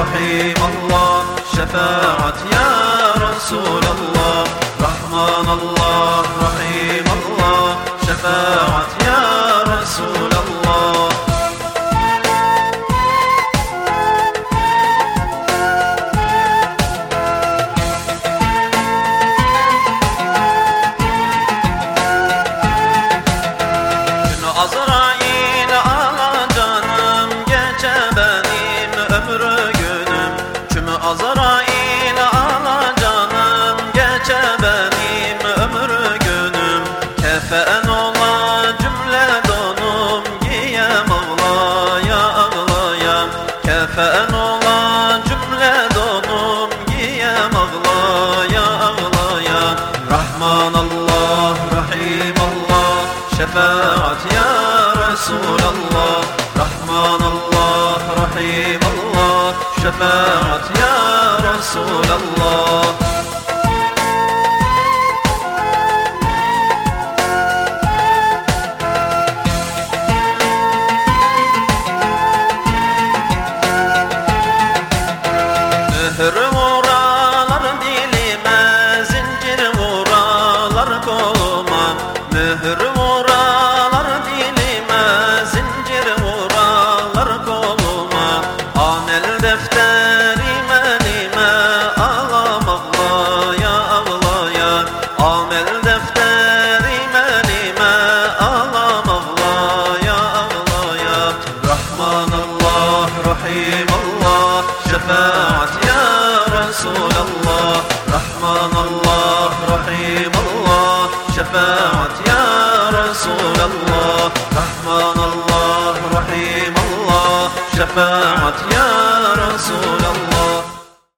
رحيم الله. شفاعة يا رسول الله. الله رحيم الله. شفاعة يا رسول الله. رحمن الله رحيم الله. شفاعة يا رسول الله. Hello. رسول الله رحمن الله رحيم الله شفاعت يا رسول الله رحمن الله رحيم الله شفاعت يا رسول الله.